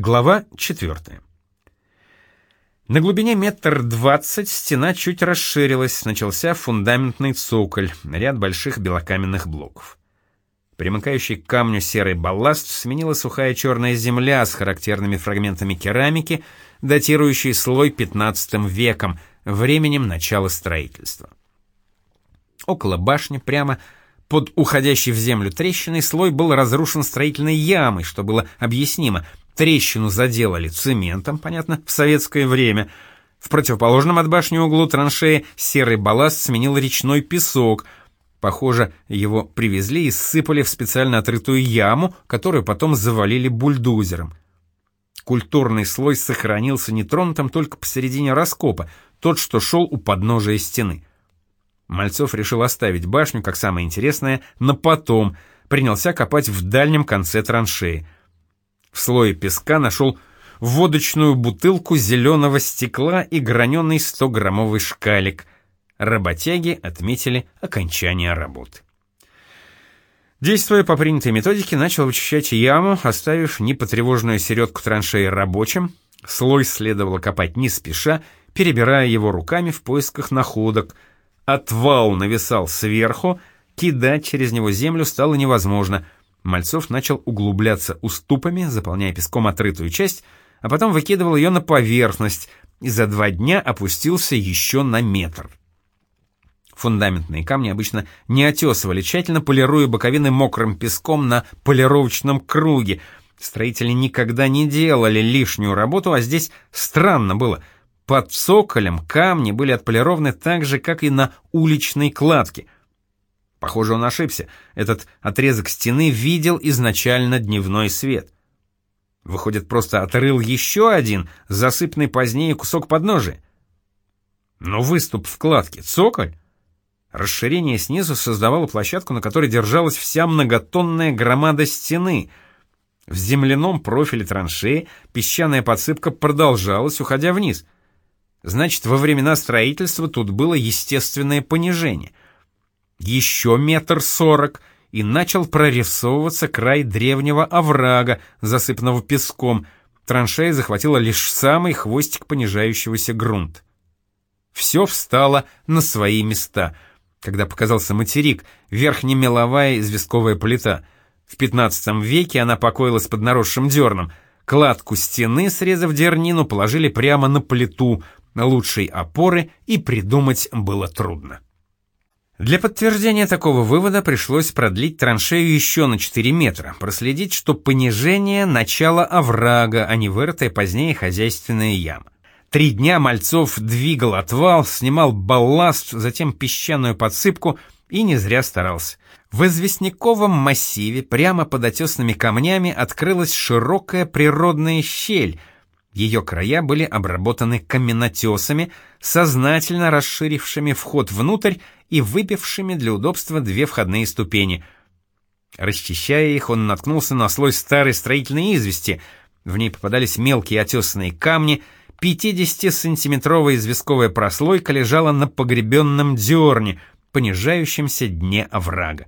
Глава 4. На глубине метр двадцать стена чуть расширилась, начался фундаментный цоколь, ряд больших белокаменных блоков. Примыкающий к камню серый балласт сменила сухая черная земля с характерными фрагментами керамики, датирующий слой 15 веком, временем начала строительства. Около башни, прямо под уходящей в землю трещиной, слой был разрушен строительной ямой, что было объяснимо — Трещину заделали цементом, понятно, в советское время. В противоположном от башни углу траншеи серый балласт сменил речной песок. Похоже, его привезли и сыпали в специально отрытую яму, которую потом завалили бульдозером. Культурный слой сохранился нетронутым только посередине раскопа, тот, что шел у подножия стены. Мальцов решил оставить башню, как самое интересное, на потом, принялся копать в дальнем конце траншеи — в слое песка нашел водочную бутылку зеленого стекла и граненый 100-граммовый шкалик. Работяги отметили окончание работы. Действуя по принятой методике, начал вычищать яму, оставив непотревоженную середку траншеи рабочим. Слой следовало копать не спеша, перебирая его руками в поисках находок. Отвал нависал сверху, кидать через него землю стало невозможно — Мальцов начал углубляться уступами, заполняя песком отрытую часть, а потом выкидывал ее на поверхность и за два дня опустился еще на метр. Фундаментные камни обычно не отесывали, тщательно полируя боковины мокрым песком на полировочном круге. Строители никогда не делали лишнюю работу, а здесь странно было. Под цоколем камни были отполированы так же, как и на уличной кладке — Похоже, он ошибся. Этот отрезок стены видел изначально дневной свет. Выходит, просто отрыл еще один, засыпанный позднее кусок подножия. Но выступ вкладки, цоколь. Расширение снизу создавало площадку, на которой держалась вся многотонная громада стены. В земляном профиле траншеи песчаная подсыпка продолжалась, уходя вниз. Значит, во времена строительства тут было естественное понижение — еще метр сорок, и начал прорисовываться край древнего оврага, засыпанного песком. Траншея захватила лишь самый хвостик понижающегося грунт. Все встало на свои места. Когда показался материк, верхнемеловая известковая плита. В XV веке она покоилась под наросшим дерном. Кладку стены, срезав дернину, положили прямо на плиту. Лучшей опоры и придумать было трудно. Для подтверждения такого вывода пришлось продлить траншею еще на 4 метра, проследить, что понижение – начало оврага, а не вырытая позднее хозяйственная яма. Три дня Мальцов двигал отвал, снимал балласт, затем песчаную подсыпку и не зря старался. В известняковом массиве прямо под отесными камнями открылась широкая природная щель – ее края были обработаны каменотесами, сознательно расширившими вход внутрь и выбившими для удобства две входные ступени. Расчищая их, он наткнулся на слой старой строительной извести. В ней попадались мелкие отесанные камни, 50-сантиметровая известковая прослойка лежала на погребенном дерне, понижающемся дне оврага.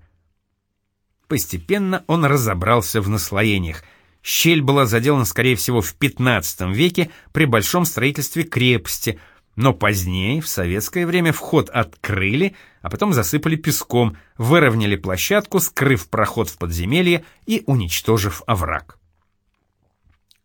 Постепенно он разобрался в наслоениях — Щель была заделана, скорее всего, в 15 веке при большом строительстве крепости, но позднее, в советское время, вход открыли, а потом засыпали песком, выровняли площадку, скрыв проход в подземелье и уничтожив овраг.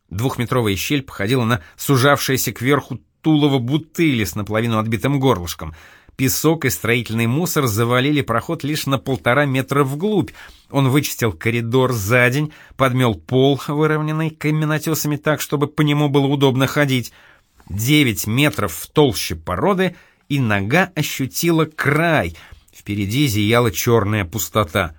Двухметровая щель походила на сужавшееся кверху тулово бутыли с наполовину отбитым горлышком — Песок и строительный мусор завалили проход лишь на полтора метра вглубь. Он вычистил коридор за день, подмел пол, выровненный каменотесами так, чтобы по нему было удобно ходить. Девять метров в толще породы, и нога ощутила край. Впереди зияла черная пустота.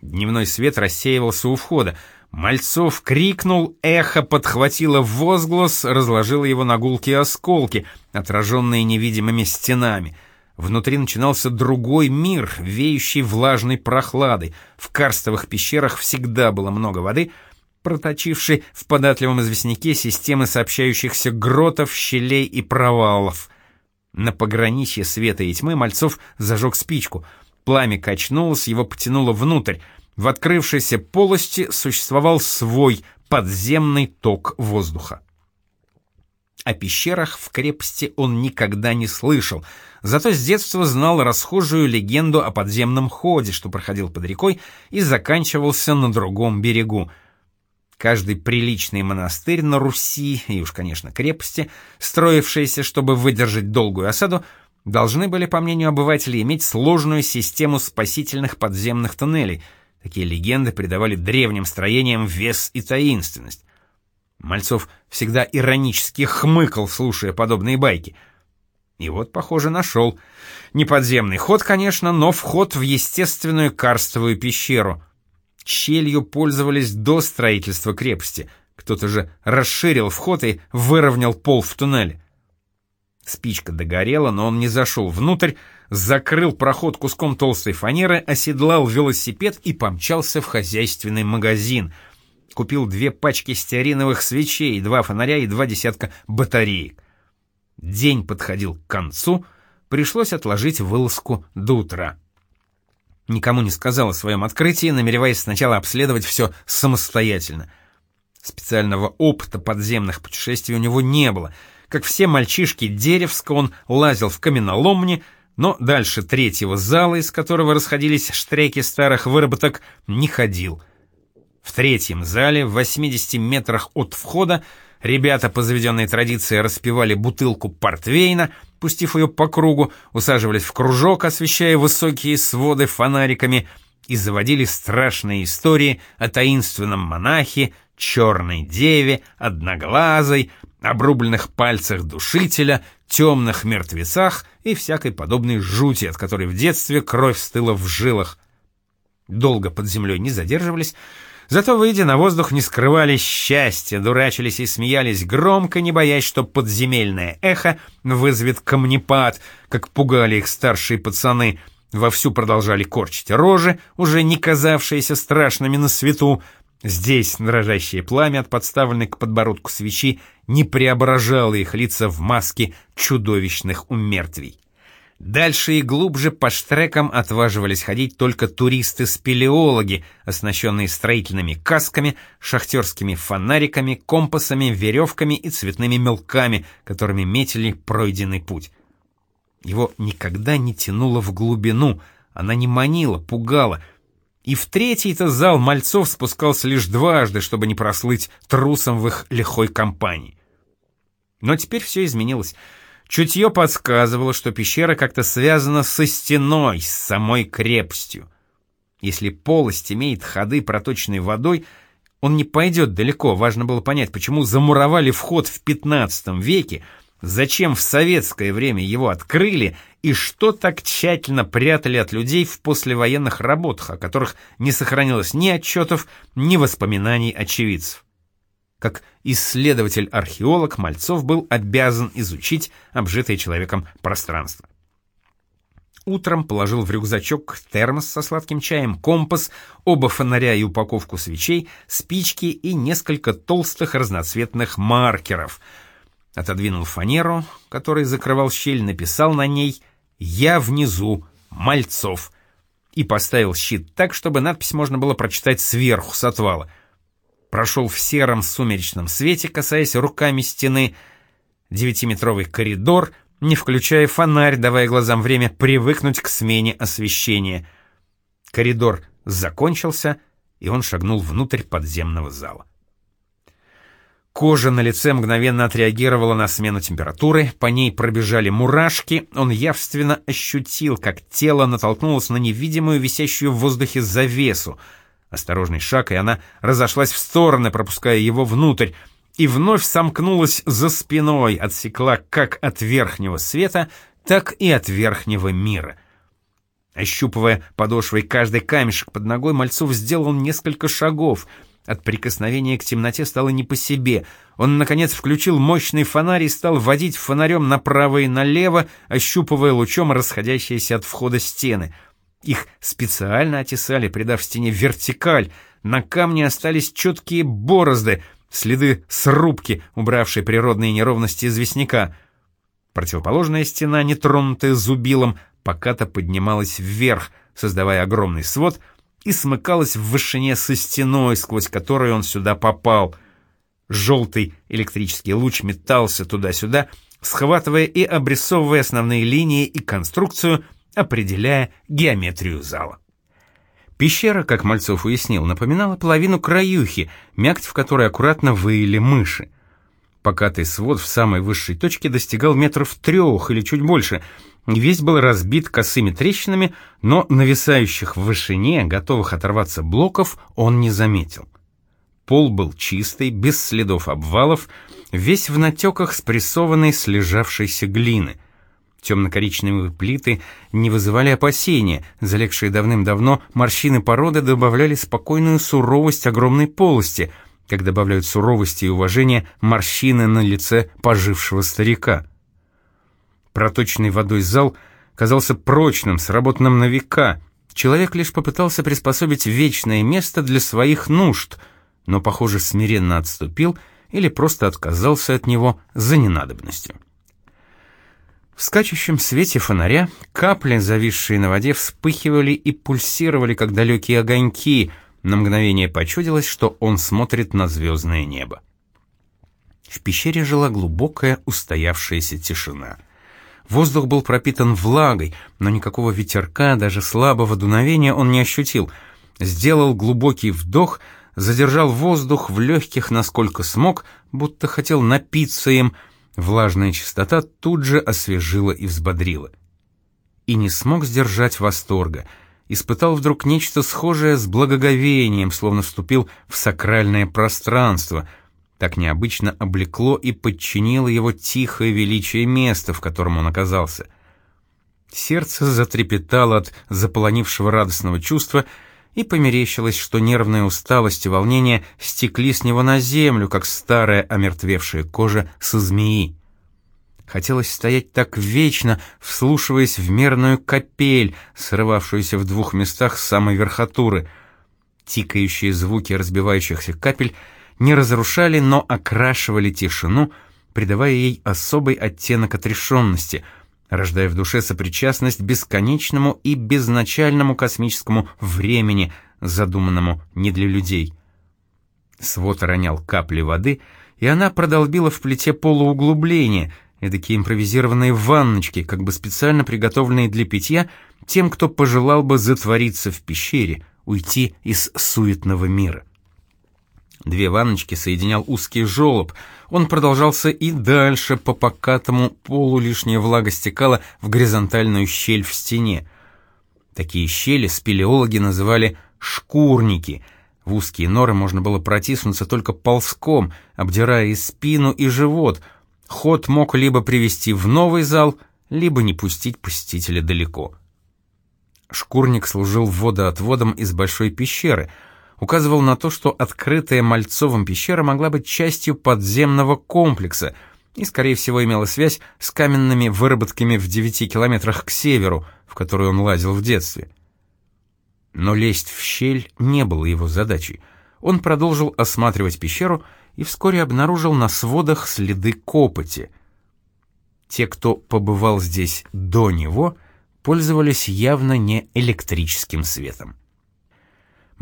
Дневной свет рассеивался у входа. Мальцов крикнул, эхо подхватило возглас, разложило его на гулкие осколки, отраженные невидимыми стенами — Внутри начинался другой мир, веющий влажной прохладой. В карстовых пещерах всегда было много воды, проточившей в податливом известняке системы сообщающихся гротов, щелей и провалов. На пограничье света и тьмы Мальцов зажег спичку. Пламя качнулось, его потянуло внутрь. В открывшейся полости существовал свой, подземный ток воздуха. О пещерах в крепости он никогда не слышал, зато с детства знал расхожую легенду о подземном ходе, что проходил под рекой и заканчивался на другом берегу. Каждый приличный монастырь на Руси, и уж, конечно, крепости, строившиеся, чтобы выдержать долгую осаду, должны были, по мнению обывателей, иметь сложную систему спасительных подземных туннелей. Такие легенды придавали древним строениям вес и таинственность. Мальцов всегда иронически хмыкал, слушая подобные байки. И вот, похоже, нашел. Не подземный ход, конечно, но вход в естественную карстовую пещеру. Щелью пользовались до строительства крепости. Кто-то же расширил вход и выровнял пол в туннеле. Спичка догорела, но он не зашел внутрь, закрыл проход куском толстой фанеры, оседлал велосипед и помчался в хозяйственный магазин — Купил две пачки стеариновых свечей, два фонаря и два десятка батареек. День подходил к концу, пришлось отложить вылазку до утра. Никому не сказал о своем открытии, намереваясь сначала обследовать все самостоятельно. Специального опыта подземных путешествий у него не было. Как все мальчишки Деревска, он лазил в каменоломни, но дальше третьего зала, из которого расходились штреки старых выработок, не ходил — в третьем зале, в 80 метрах от входа, ребята по заведенной традиции распивали бутылку портвейна, пустив ее по кругу, усаживались в кружок, освещая высокие своды фонариками, и заводили страшные истории о таинственном монахе, черной деве, одноглазой, обрубленных пальцах душителя, темных мертвецах и всякой подобной жути, от которой в детстве кровь стыла в жилах. Долго под землей не задерживались, Зато, выйдя на воздух, не скрывали счастья, дурачились и смеялись громко, не боясь, что подземельное эхо вызовет камнепад, как пугали их старшие пацаны. Вовсю продолжали корчить рожи, уже не казавшиеся страшными на свету. Здесь дрожащее пламя от подставленной к подбородку свечи не преображало их лица в маски чудовищных умертвий. Дальше и глубже по штрекам отваживались ходить только туристы-спелеологи, оснащенные строительными касками, шахтерскими фонариками, компасами, веревками и цветными мелками, которыми метили пройденный путь. Его никогда не тянуло в глубину, она не манила, пугала. И в третий-то зал мальцов спускался лишь дважды, чтобы не прослыть трусом в их лихой компании. Но теперь все изменилось. Чутье подсказывало, что пещера как-то связана со стеной, с самой крепостью. Если полость имеет ходы, проточной водой, он не пойдет далеко. Важно было понять, почему замуровали вход в 15 веке, зачем в советское время его открыли и что так тщательно прятали от людей в послевоенных работах, о которых не сохранилось ни отчетов, ни воспоминаний очевидцев. Как исследователь-археолог Мальцов был обязан изучить обжитое человеком пространство. Утром положил в рюкзачок термос со сладким чаем, компас, оба фонаря и упаковку свечей, спички и несколько толстых разноцветных маркеров. Отодвинул фанеру, который закрывал щель, написал на ней «Я внизу, Мальцов» и поставил щит так, чтобы надпись можно было прочитать сверху, с отвала — прошел в сером сумеречном свете, касаясь руками стены, девятиметровый коридор, не включая фонарь, давая глазам время привыкнуть к смене освещения. Коридор закончился, и он шагнул внутрь подземного зала. Кожа на лице мгновенно отреагировала на смену температуры, по ней пробежали мурашки, он явственно ощутил, как тело натолкнулось на невидимую висящую в воздухе завесу — Осторожный шаг, и она разошлась в стороны, пропуская его внутрь, и вновь сомкнулась за спиной, отсекла как от верхнего света, так и от верхнего мира. Ощупывая подошвой каждый камешек под ногой, Мальцов сделал несколько шагов. От прикосновения к темноте стало не по себе. Он, наконец, включил мощный фонарь и стал водить фонарем направо и налево, ощупывая лучом расходящиеся от входа стены — их специально отесали, придав стене вертикаль. На камне остались четкие борозды, следы срубки, убравшей природные неровности известняка. Противоположная стена, нетронутая зубилом, пока-то поднималась вверх, создавая огромный свод, и смыкалась в вышине со стеной, сквозь которую он сюда попал — Желтый электрический луч метался туда-сюда, схватывая и обрисовывая основные линии и конструкцию, определяя геометрию зала. Пещера, как Мальцов уяснил, напоминала половину краюхи, мякоть в которой аккуратно выили мыши. Покатый свод в самой высшей точке достигал метров трех или чуть больше. Весь был разбит косыми трещинами, но нависающих в вышине, готовых оторваться блоков, он не заметил. Пол был чистый, без следов обвалов, весь в натеках спрессованной слежавшейся глины. Темно-коричневые плиты не вызывали опасения, залегшие давным-давно морщины породы добавляли спокойную суровость огромной полости, как добавляют суровости и уважения морщины на лице пожившего старика. Проточный водой зал казался прочным, сработанным на века. Человек лишь попытался приспособить вечное место для своих нужд, но, похоже, смиренно отступил или просто отказался от него за ненадобностью. В скачущем свете фонаря капли, зависшие на воде, вспыхивали и пульсировали, как далекие огоньки. На мгновение почудилось, что он смотрит на звездное небо. В пещере жила глубокая устоявшаяся тишина. Воздух был пропитан влагой, но никакого ветерка, даже слабого дуновения он не ощутил. Сделал глубокий вдох, задержал воздух в легких, насколько смог, будто хотел напиться им, — Влажная чистота тут же освежила и взбодрила. И не смог сдержать восторга. Испытал вдруг нечто схожее с благоговением, словно вступил в сакральное пространство. Так необычно облекло и подчинило его тихое величие места, в котором он оказался. Сердце затрепетало от заполонившего радостного чувства — и померещилось, что нервная усталость и волнение стекли с него на землю, как старая омертвевшая кожа со змеи. Хотелось стоять так вечно, вслушиваясь в мерную капель, срывавшуюся в двух местах с самой верхотуры. Тикающие звуки разбивающихся капель не разрушали, но окрашивали тишину, придавая ей особый оттенок отрешенности — рождая в душе сопричастность бесконечному и безначальному космическому времени, задуманному не для людей. Свод ронял капли воды, и она продолбила в плите полууглубление, эдакие импровизированные ванночки, как бы специально приготовленные для питья тем, кто пожелал бы затвориться в пещере, уйти из суетного мира. Две ванночки соединял узкий желоб. Он продолжался и дальше по покатому полу лишняя влага стекала в горизонтальную щель в стене. Такие щели спелеологи называли «шкурники». В узкие норы можно было протиснуться только ползком, обдирая и спину, и живот. Ход мог либо привести в новый зал, либо не пустить посетителя далеко. Шкурник служил водоотводом из большой пещеры — указывал на то, что открытая Мальцовым пещера могла быть частью подземного комплекса и, скорее всего, имела связь с каменными выработками в девяти километрах к северу, в которые он лазил в детстве. Но лезть в щель не было его задачей. Он продолжил осматривать пещеру и вскоре обнаружил на сводах следы копоти. Те, кто побывал здесь до него, пользовались явно не электрическим светом.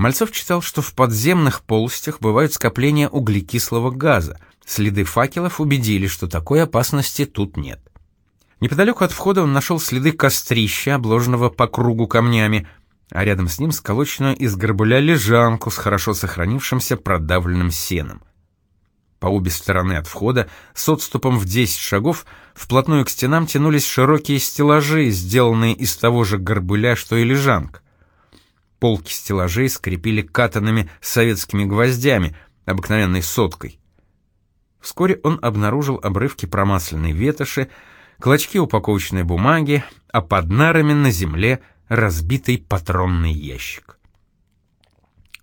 Мальцов читал, что в подземных полостях бывают скопления углекислого газа. Следы факелов убедили, что такой опасности тут нет. Неподалеку от входа он нашел следы кострища, обложенного по кругу камнями, а рядом с ним сколоченную из горбуля лежанку с хорошо сохранившимся продавленным сеном. По обе стороны от входа, с отступом в 10 шагов, вплотную к стенам тянулись широкие стеллажи, сделанные из того же горбыля, что и лежанка. Полки стеллажей скрепили катанными советскими гвоздями, обыкновенной соткой. Вскоре он обнаружил обрывки промасленной ветоши, клочки упаковочной бумаги, а под нарами на земле разбитый патронный ящик.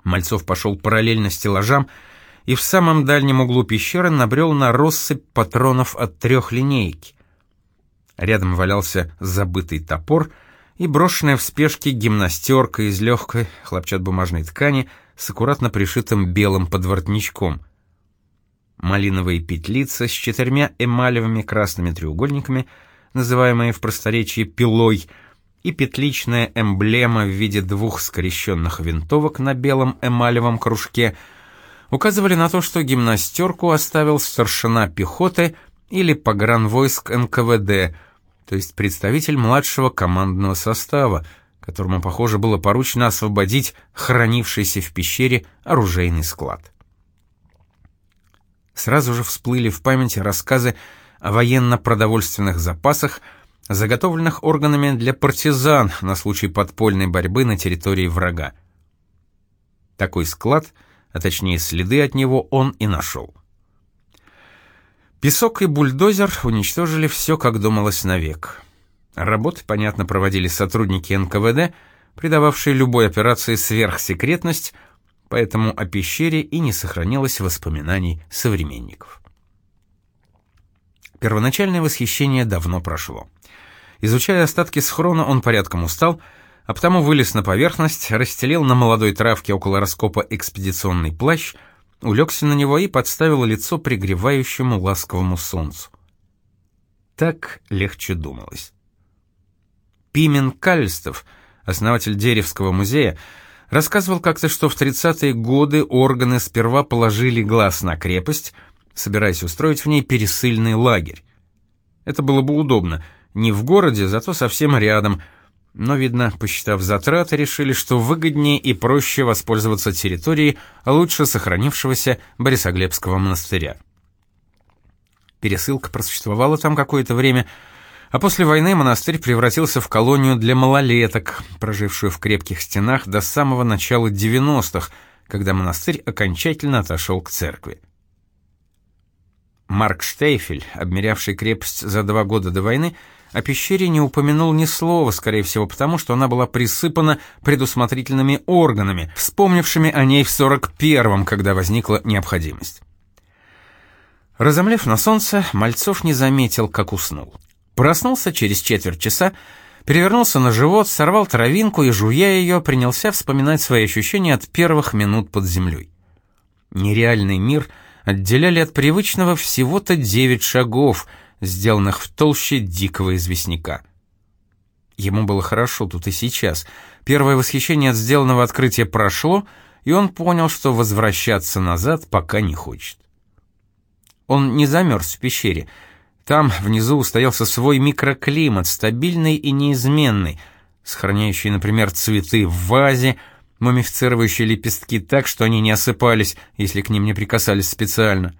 Мальцов пошел параллельно стеллажам и в самом дальнем углу пещеры набрел на россыпь патронов от трехлинейки. Рядом валялся забытый топор — и брошенная в спешке гимнастерка из легкой хлопчат-бумажной ткани с аккуратно пришитым белым подворотничком. Малиновые петлицы с четырьмя эмалевыми красными треугольниками, называемые в просторечии пилой, и петличная эмблема в виде двух скрещенных винтовок на белом эмалевом кружке указывали на то, что гимнастерку оставил старшина пехоты или погранвойск НКВД, то есть представитель младшего командного состава, которому, похоже, было поручено освободить хранившийся в пещере оружейный склад. Сразу же всплыли в памяти рассказы о военно-продовольственных запасах, заготовленных органами для партизан на случай подпольной борьбы на территории врага. Такой склад, а точнее следы от него, он и нашел. Песок и бульдозер уничтожили все, как думалось, навек. Работы, понятно, проводили сотрудники НКВД, придававшие любой операции сверхсекретность, поэтому о пещере и не сохранилось воспоминаний современников. Первоначальное восхищение давно прошло. Изучая остатки схрона, он порядком устал, а потому вылез на поверхность, расстелил на молодой травке около раскопа экспедиционный плащ, улегся на него и подставил лицо пригревающему ласковому солнцу. Так легче думалось. Пимен Кальстов, основатель Деревского музея, рассказывал как-то, что в 30-е годы органы сперва положили глаз на крепость, собираясь устроить в ней пересыльный лагерь. Это было бы удобно, не в городе, зато совсем рядом, но, видно, посчитав затраты, решили, что выгоднее и проще воспользоваться территорией лучше сохранившегося Борисоглебского монастыря. Пересылка просуществовала там какое-то время, а после войны монастырь превратился в колонию для малолеток, прожившую в крепких стенах до самого начала 90-х, когда монастырь окончательно отошел к церкви. Марк Штейфель, обмерявший крепость за два года до войны, о пещере не упомянул ни слова, скорее всего потому, что она была присыпана предусмотрительными органами, вспомнившими о ней в 41-м, когда возникла необходимость. Разомлев на солнце, Мальцов не заметил, как уснул. Проснулся через четверть часа, перевернулся на живот, сорвал травинку и, жуя ее, принялся вспоминать свои ощущения от первых минут под землей. Нереальный мир отделяли от привычного всего-то девять шагов, сделанных в толще дикого известняка. Ему было хорошо тут и сейчас. Первое восхищение от сделанного открытия прошло, и он понял, что возвращаться назад пока не хочет. Он не замерз в пещере — там внизу устоялся свой микроклимат, стабильный и неизменный, сохраняющий, например, цветы в вазе, мумифицирующие лепестки так, что они не осыпались, если к ним не прикасались специально.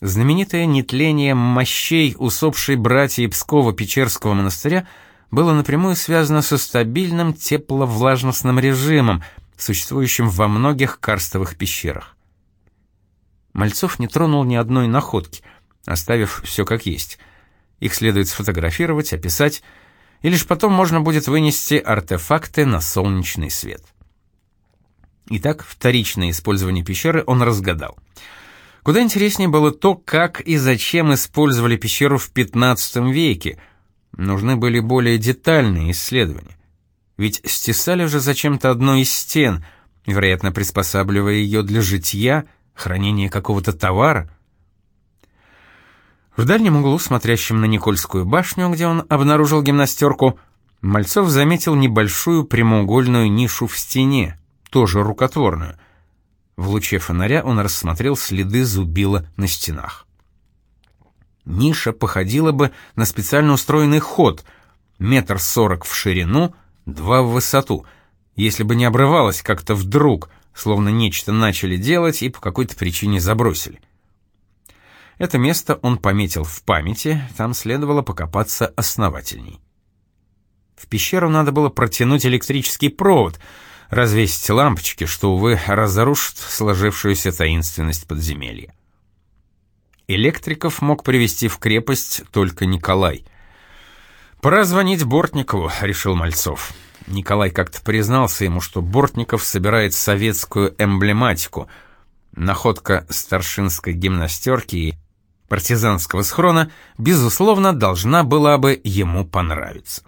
Знаменитое нетление мощей усопшей братьей Пскова-Печерского монастыря было напрямую связано со стабильным тепловлажностным режимом, существующим во многих карстовых пещерах. Мальцов не тронул ни одной находки — оставив все как есть. Их следует сфотографировать, описать, и лишь потом можно будет вынести артефакты на солнечный свет. Итак, вторичное использование пещеры он разгадал. Куда интереснее было то, как и зачем использовали пещеру в 15 веке. Нужны были более детальные исследования. Ведь стесали же зачем-то одну из стен, вероятно, приспосабливая ее для житья, хранения какого-то товара. В дальнем углу, смотрящем на Никольскую башню, где он обнаружил гимнастерку, Мальцов заметил небольшую прямоугольную нишу в стене, тоже рукотворную. В луче фонаря он рассмотрел следы зубила на стенах. Ниша походила бы на специально устроенный ход, метр сорок в ширину, два в высоту, если бы не обрывалась как-то вдруг, словно нечто начали делать и по какой-то причине забросили. Это место он пометил в памяти, там следовало покопаться основательней. В пещеру надо было протянуть электрический провод, развесить лампочки, что, увы, разрушит сложившуюся таинственность подземелья. Электриков мог привести в крепость только Николай. «Пора звонить Бортникову», — решил Мальцов. Николай как-то признался ему, что Бортников собирает советскую эмблематику — находка старшинской гимнастерки партизанского схрона, безусловно, должна была бы ему понравиться.